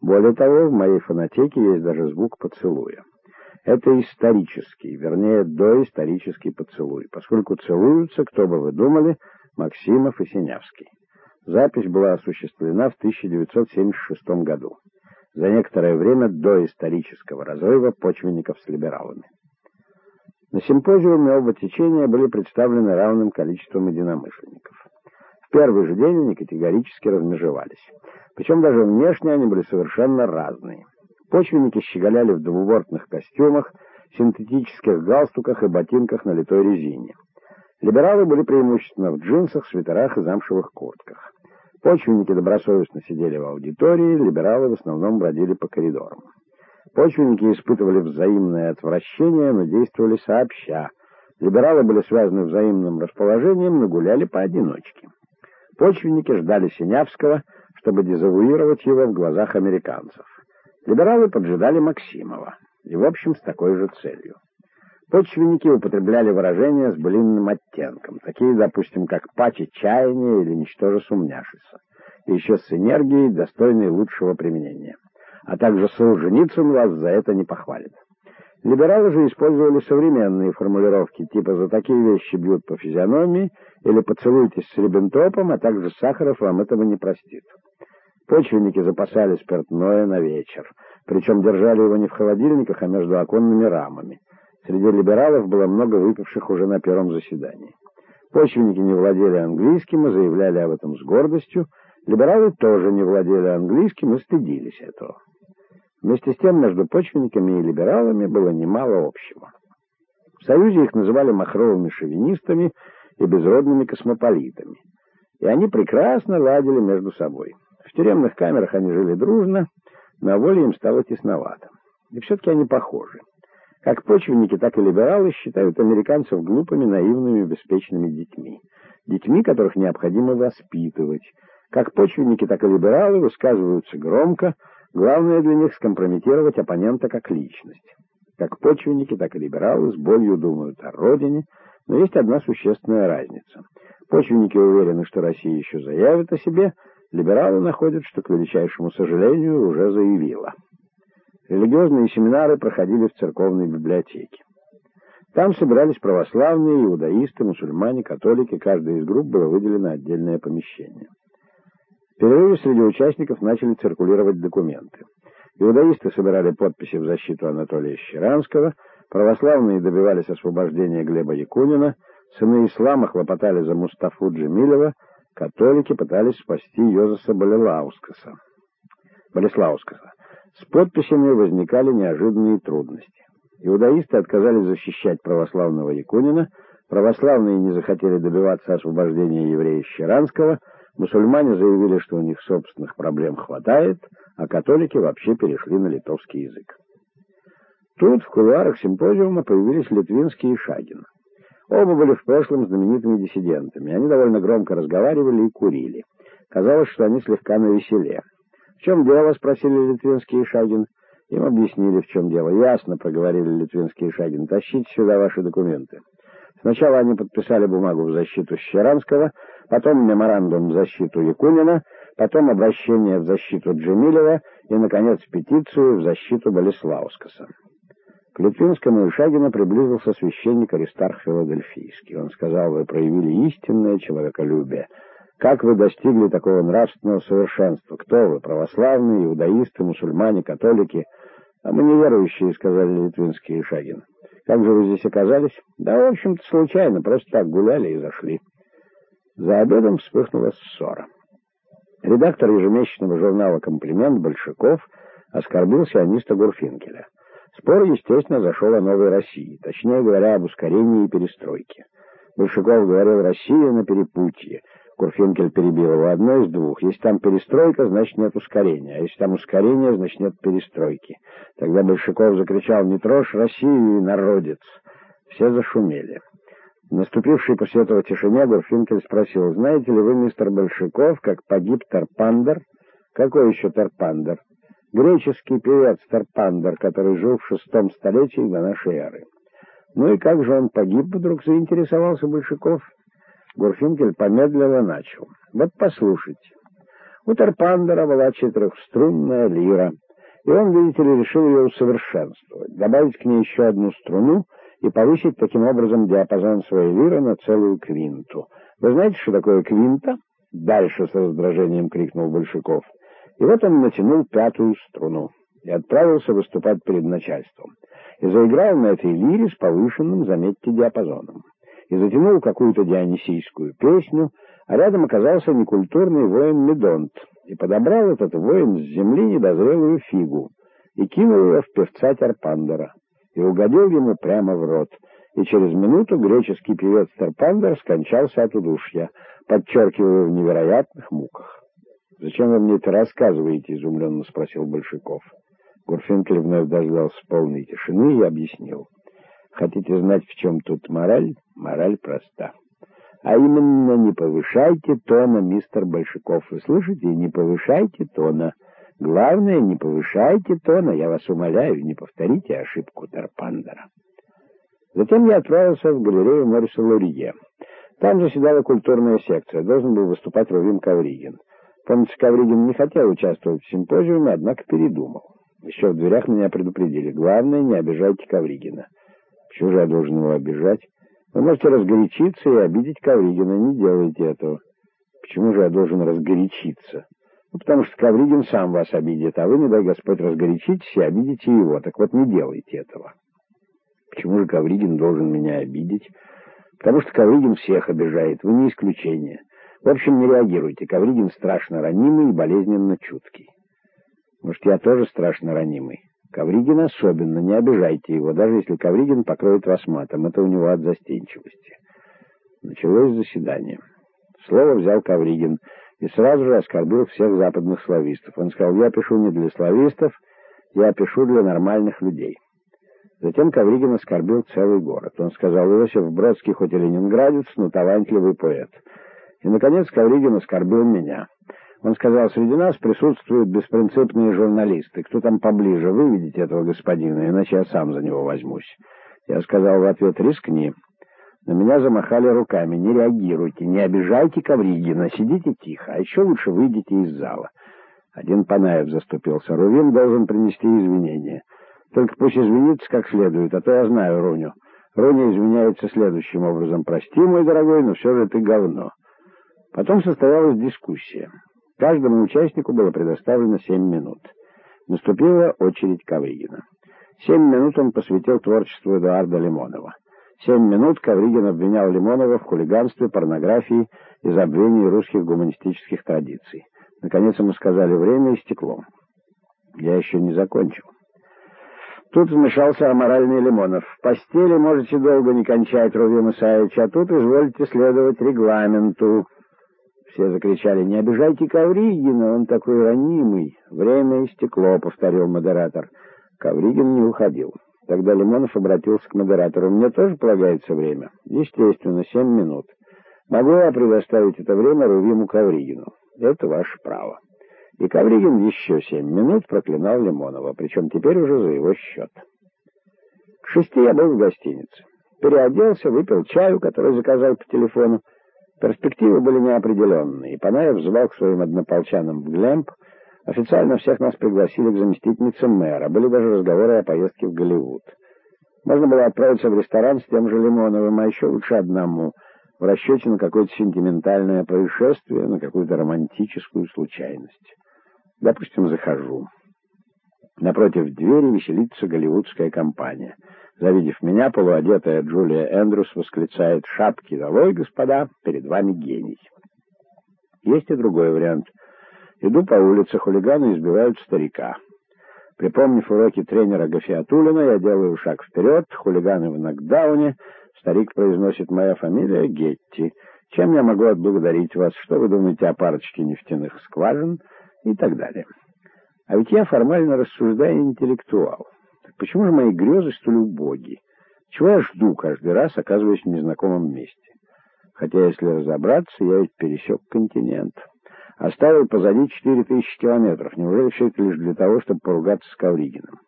Более того, в моей фонотеке есть даже звук поцелуя. Это исторический, вернее, доисторический поцелуй, поскольку целуются, кто бы вы думали, Максимов и Синявский. Запись была осуществлена в 1976 году, за некоторое время до исторического разрыва почвенников с либералами. На симпозиуме оба течения были представлены равным количеством единомышленников. Первый же день они категорически размежевались. Причем даже внешне они были совершенно разные. Почвенники щеголяли в двубортных костюмах, синтетических галстуках и ботинках на литой резине. Либералы были преимущественно в джинсах, свитерах и замшевых куртках. Почвенники добросовестно сидели в аудитории, либералы в основном бродили по коридорам. Почвенники испытывали взаимное отвращение, но действовали сообща. Либералы были связаны взаимным расположением, но гуляли поодиночке. Почвенники ждали Синявского, чтобы дезавуировать его в глазах американцев. Либералы поджидали Максимова, и, в общем, с такой же целью. Почвенники употребляли выражения с блинным оттенком, такие, допустим, как «паче чаяния» или «ничтоже сумняшися», и еще с энергией, достойной лучшего применения. А также Солженицын вас за это не похвалит. Либералы же использовали современные формулировки, типа «за такие вещи бьют по физиономии» или «поцелуйтесь с Риббентропом», а также «Сахаров вам этого не простит». Почвенники запасали спиртное на вечер, причем держали его не в холодильниках, а между оконными рамами. Среди либералов было много выпивших уже на первом заседании. Почвенники не владели английским и заявляли об этом с гордостью. Либералы тоже не владели английским и стыдились этого. Вместе с тем между почвенниками и либералами было немало общего. В Союзе их называли махровыми шовинистами и безродными космополитами. И они прекрасно ладили между собой. В тюремных камерах они жили дружно, на воле им стало тесновато. И все-таки они похожи. Как почвенники, так и либералы считают американцев глупыми, наивными, беспечными детьми. Детьми, которых необходимо воспитывать. Как почвенники, так и либералы высказываются громко, главное для них скомпрометировать оппонента как личность. Как почвенники, так и либералы с болью думают о родине, но есть одна существенная разница. Почвенники уверены, что Россия еще заявит о себе, Либералы находят, что, к величайшему сожалению, уже заявила. Религиозные семинары проходили в церковной библиотеке. Там собирались православные, иудаисты, мусульмане, католики. Каждой из групп было выделено отдельное помещение. Перерыве среди участников начали циркулировать документы. Иудаисты собирали подписи в защиту Анатолия Щеранского, православные добивались освобождения Глеба Якунина, сыны ислама хлопотали за Мустафу Джемилева, Католики пытались спасти Йозеса Болеслаускаса. Болеслаускаса. С подписями возникали неожиданные трудности. Иудаисты отказались защищать православного Якунина, православные не захотели добиваться освобождения еврея Щеранского, мусульмане заявили, что у них собственных проблем хватает, а католики вообще перешли на литовский язык. Тут в кулуарах симпозиума появились Литвинский и Шагин. Оба были в прошлом знаменитыми диссидентами. Они довольно громко разговаривали и курили. Казалось, что они слегка навеселе. «В чем дело?» — спросили Литвинский и Шагин. Им объяснили, в чем дело. «Ясно», — проговорили Литвинский и Шагин. «Тащите сюда ваши документы». Сначала они подписали бумагу в защиту Щеранского, потом меморандум в защиту Якунина, потом обращение в защиту Джемилева и, наконец, петицию в защиту Болеслаускаса. К Литвинскому и Шагину приблизился священник Аристарх Филадельфийский. Он сказал, вы проявили истинное человеколюбие. Как вы достигли такого нравственного совершенства? Кто вы, православные, иудаисты, мусульмане, католики? А мы неверующие, сказали Литвинский и Шагин. Как же вы здесь оказались? Да, в общем-то, случайно, просто так гуляли и зашли. За обедом вспыхнула ссора. Редактор ежемесячного журнала «Комплимент» Большаков оскорбил сиониста Гурфинкеля. Спор, естественно, зашел о новой России, точнее говоря, об ускорении и перестройке. Большаков говорил «Россия на перепутье». Курфинкель перебил его одно из двух. Если там перестройка, значит нет ускорения. А если там ускорение, значит нет перестройки. Тогда Большаков закричал «Не трожь Россию, народец!» Все зашумели. В наступившей после этого тишине Гурфинкель спросил «Знаете ли вы, мистер Большаков, как погиб Тарпандер?» «Какой еще Тарпандер?» греческий певец Тарпандер, который жил в шестом столетии до нашей эры. Ну и как же он погиб, вдруг заинтересовался Большаков. Гурфинкель помедленно начал. Вот послушайте. У Тарпандера была четырехструнная лира, и он, видите ли, решил ее усовершенствовать, добавить к ней еще одну струну и повысить таким образом диапазон своей лиры на целую квинту. Вы знаете, что такое квинта? Дальше с раздражением крикнул Большаков. И вот он натянул пятую струну и отправился выступать перед начальством. И заиграл на этой лире с повышенным, заметьте, диапазоном. И затянул какую-то дионисийскую песню, а рядом оказался некультурный воин Медонт, и подобрал этот воин с земли недозрелую фигу и кинул ее в певца Терпандера, и угодил ему прямо в рот, и через минуту греческий певец Терпандер скончался от удушья, подчеркивая в невероятных муках. «Зачем вы мне это рассказываете?» — изумленно спросил Большаков. Гурфинкель вновь дождался полной тишины и объяснил. «Хотите знать, в чем тут мораль? Мораль проста». А именно, не повышайте тона, мистер Большаков. Вы слышите? Не повышайте тона. Главное, не повышайте тона. Я вас умоляю, не повторите ошибку Тарпандера. Затем я отправился в галерею Мориса Лурье. Там заседала культурная секция. Должен был выступать Рувим Кавригин. Помнится, Кавригин не хотел участвовать в симпозиуме, однако передумал. Еще в дверях меня предупредили. Главное, не обижайте Кавригина. Почему же я должен его обижать? Вы можете разгорячиться и обидеть Ковригина. Не делайте этого. Почему же я должен разгорячиться? Ну, потому что Ковригин сам вас обидит, а вы, не дай Господь, разгорячитесь и обидите его. Так вот, не делайте этого. Почему же Ковригин должен меня обидеть? Потому что Ковригин всех обижает, вы не исключение. В общем, не реагируйте. Ковригин страшно ранимый и болезненно чуткий. Может, я тоже страшно ранимый? Ковригин особенно, не обижайте его, даже если Ковригин покроет вас матом. Это у него от застенчивости. Началось заседание. Слово взял Ковригин и сразу же оскорбил всех западных славистов. Он сказал, я пишу не для славистов, я пишу для нормальных людей. Затем Ковригин оскорбил целый город. Он сказал, Иосиф Бродский хоть и ленинградец, но талантливый поэт. И, наконец, Ковригин оскорбил меня. Он сказал, среди нас присутствуют беспринципные журналисты. Кто там поближе? Выведите этого господина, иначе я сам за него возьмусь. Я сказал в ответ, рискни. На меня замахали руками. Не реагируйте, не обижайте Ковригина, сидите тихо, а еще лучше выйдите из зала. Один Панаев заступился. Рувин должен принести извинения. Только пусть извинится как следует, а то я знаю Руню. Руня извиняется следующим образом. «Прости, мой дорогой, но все же ты говно». Потом состоялась дискуссия. Каждому участнику было предоставлено семь минут. Наступила очередь Ковригина. Семь минут он посвятил творчеству Эдуарда Лимонова. Семь минут Ковригин обвинял Лимонова в хулиганстве, порнографии и забвении русских гуманистических традиций. Наконец ему сказали «время истекло». Я еще не закончил. Тут вмешался аморальный Лимонов. «В постели можете долго не кончать, Рувим Исаевич, а тут извольте следовать регламенту». Все закричали, не обижайте Ковригина, он такой ранимый. Время истекло, повторил модератор. Ковригин не уходил. Тогда Лимонов обратился к модератору. Мне тоже полагается время? Естественно, семь минут. Могу я предоставить это время Рувиму Ковригину? Это ваше право. И Ковригин еще семь минут проклинал Лимонова, причем теперь уже за его счет. К шести я был в гостинице. Переоделся, выпил чаю, который заказал по телефону, Перспективы были неопределенные, и Панаев взывал к своим однополчанам в Глемп. Официально всех нас пригласили к заместительнице мэра. Были даже разговоры о поездке в Голливуд. Можно было отправиться в ресторан с тем же Лимоновым, а еще лучше одному, в расчете на какое-то сентиментальное происшествие, на какую-то романтическую случайность. Допустим, захожу. Напротив двери веселится голливудская компания — Завидев меня, полуодетая Джулия Эндрюс восклицает «Шапки долой, господа, перед вами гений». Есть и другой вариант. Иду по улице, хулиганы избивают старика. Припомнив уроки тренера Гафиатулина, я делаю шаг вперед, хулиганы в нокдауне, старик произносит «Моя фамилия Гетти». Чем я могу отблагодарить вас? Что вы думаете о парочке нефтяных скважин? И так далее. А ведь я формально рассуждаю интеллектуал. Почему же мои грезы столь убоги? Чего я жду каждый раз, оказываясь в незнакомом месте? Хотя, если разобраться, я ведь пересек континент. Оставил позади четыре тысячи километров. Неужели все это лишь для того, чтобы поругаться с Ковригиным?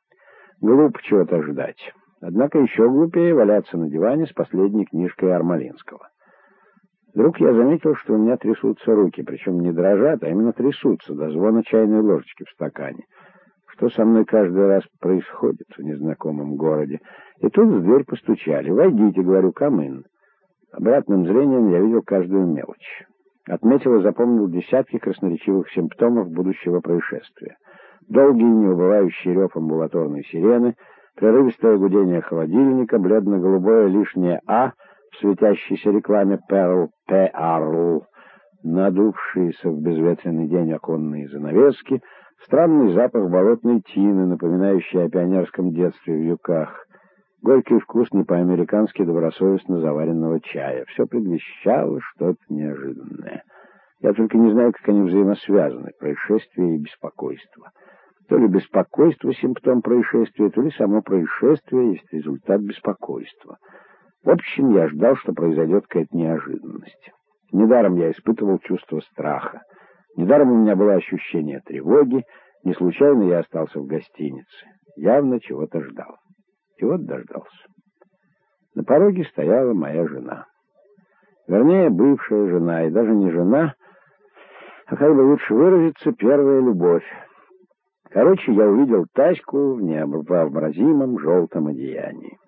Глупо чего-то ждать. Однако еще глупее валяться на диване с последней книжкой Армалинского. Вдруг я заметил, что у меня трясутся руки, причем не дрожат, а именно трясутся до звона чайной ложечки в стакане. Что со мной каждый раз происходит в незнакомом городе. И тут в дверь постучали. «Войдите», — говорю, «камын». Обратным зрением я видел каждую мелочь. Отметил и запомнил десятки красноречивых симптомов будущего происшествия. Долгий, неубывающий рев амбулаторной сирены, прерывистое гудение холодильника, бледно-голубое лишнее «А» в светящейся рекламе «Перл», «Пеарл», надувшиеся в безветренный день оконные занавески, странный запах болотной тины, напоминающий о пионерском детстве в юках, горький вкус не по-американски добросовестно заваренного чая. Все предвещало что-то неожиданное. Я только не знаю, как они взаимосвязаны, происшествие и беспокойство. То ли беспокойство — симптом происшествия, то ли само происшествие есть результат беспокойства. В общем, я ждал, что произойдет какая-то неожиданность. Недаром я испытывал чувство страха. Недаром у меня было ощущение тревоги. Не случайно я остался в гостинице. Явно чего-то ждал. И вот дождался. На пороге стояла моя жена. Вернее, бывшая жена, и даже не жена, а как бы лучше выразиться, первая любовь. Короче, я увидел тачку в невообразимом желтом одеянии.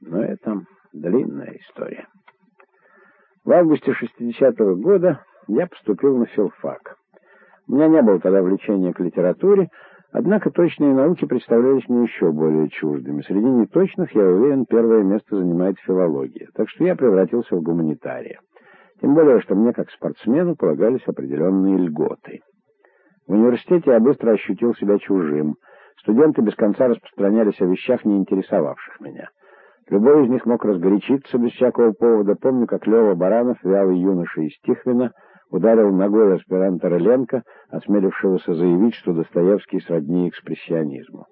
Но это длинная история. В августе 60-го года я поступил на филфак. У меня не было тогда влечения к литературе, однако точные науки представлялись мне еще более чуждыми. Среди неточных, я уверен, первое место занимает филология, так что я превратился в гуманитария. Тем более, что мне, как спортсмену, полагались определенные льготы. В университете я быстро ощутил себя чужим. Студенты без конца распространялись о вещах, не интересовавших меня. Любой из них мог разгорячиться без всякого повода. Помню, как Лева Баранов, вялый юноша из Тихвина, ударил ногой аспиранта Рыленко, осмелившегося заявить, что Достоевский сродни экспрессионизму.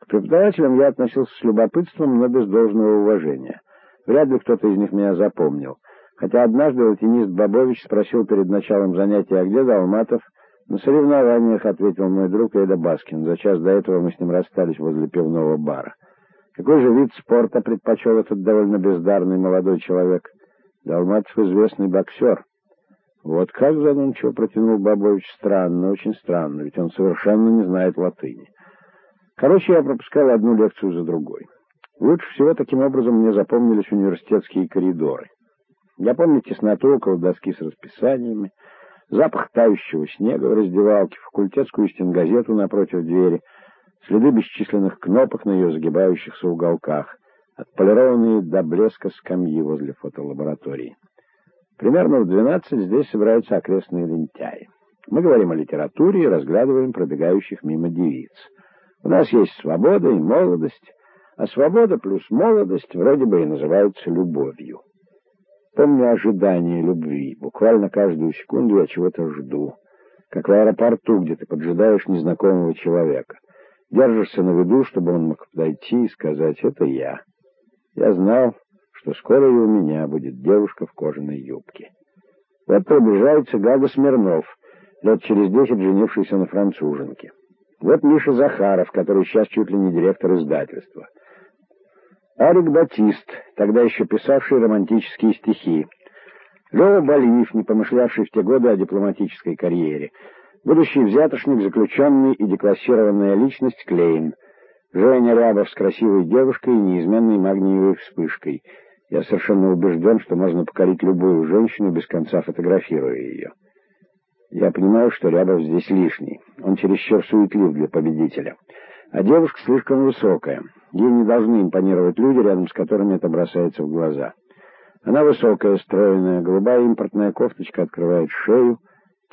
К преподавателям я относился с любопытством, но без должного уважения. Вряд ли кто-то из них меня запомнил. Хотя однажды латинист Бабович спросил перед началом занятия, а где Далматов? «На соревнованиях», — ответил мой друг Эйда Баскин. За час до этого мы с ним расстались возле пивного бара. Какой же вид спорта предпочел этот довольно бездарный молодой человек? Далматов известный боксер. Вот как задумчиво протянул Бабович. Странно, очень странно, ведь он совершенно не знает латыни. Короче, я пропускал одну лекцию за другой. Лучше всего таким образом мне запомнились университетские коридоры. Я помню тесноту около доски с расписаниями, запах тающего снега в раздевалке, факультетскую стенгазету напротив двери — следы бесчисленных кнопок на ее загибающихся уголках, отполированные до блеска скамьи возле фотолаборатории. Примерно в двенадцать здесь собираются окрестные лентяи. Мы говорим о литературе и разглядываем пробегающих мимо девиц. У нас есть свобода и молодость, а свобода плюс молодость вроде бы и называются любовью. Помню ожидание любви. Буквально каждую секунду я чего-то жду. Как в аэропорту, где ты поджидаешь незнакомого человека. Держишься на виду, чтобы он мог подойти и сказать «это я». Я знал, что скоро и у меня будет девушка в кожаной юбке. Вот приближается Гага Смирнов, лет через десять женившийся на француженке. Вот Миша Захаров, который сейчас чуть ли не директор издательства. Арик Батист, тогда еще писавший романтические стихи. Лева Балиев, не помышлявший в те годы о дипломатической карьере. Будущий взятошник, заключенный и деклассированная личность Клейн. Женя Рябов с красивой девушкой и неизменной магниевой вспышкой. Я совершенно убежден, что можно покорить любую женщину, без конца фотографируя ее. Я понимаю, что Рябов здесь лишний. Он чересчур суетлив для победителя. А девушка слишком высокая. Ей не должны импонировать люди, рядом с которыми это бросается в глаза. Она высокая, стройная, голубая импортная кофточка открывает шею,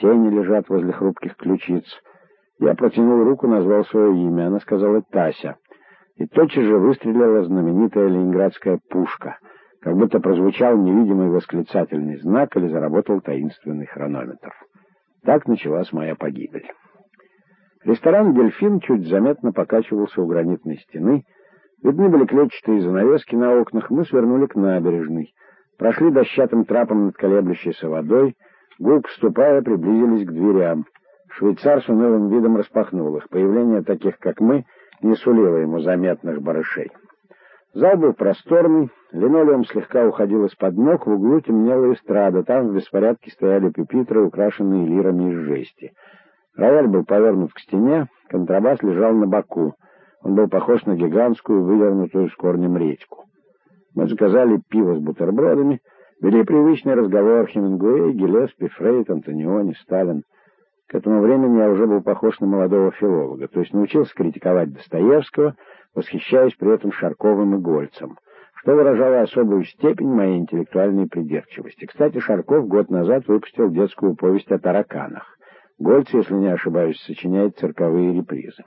Тени лежат возле хрупких ключиц. Я протянул руку, назвал свое имя. Она сказала «Тася». И тотчас же выстрелила знаменитая ленинградская пушка, как будто прозвучал невидимый восклицательный знак или заработал таинственный хронометр. Так началась моя погибель. Ресторан «Дельфин» чуть заметно покачивался у гранитной стены. Видны были клетчатые занавески на окнах. Мы свернули к набережной. Прошли дощатым трапом над колеблющейся водой — Гулк, ступая, приблизились к дверям. Швейцар с унылым видом распахнул их. Появление таких, как мы, не сулило ему заметных барышей. Зал был просторный, Линолеум слегка уходил из-под ног, в углу темнела эстрада, там в беспорядке стояли пюпитры, украшенные лирами из жести. Рояль был повернут к стене, контрабас лежал на боку. Он был похож на гигантскую, вывернутую с корнем редьку. Мы заказали пиво с бутербродами, вели привычный разговор Хемингуэй, Гелеспи, Фрейд, Антониони, Сталин. К этому времени я уже был похож на молодого филолога, то есть научился критиковать Достоевского, восхищаясь при этом Шарковым и Гольцем, что выражало особую степень моей интеллектуальной придирчивости. Кстати, Шарков год назад выпустил детскую повесть о тараканах. Гольц, если не ошибаюсь, сочиняет цирковые репризы.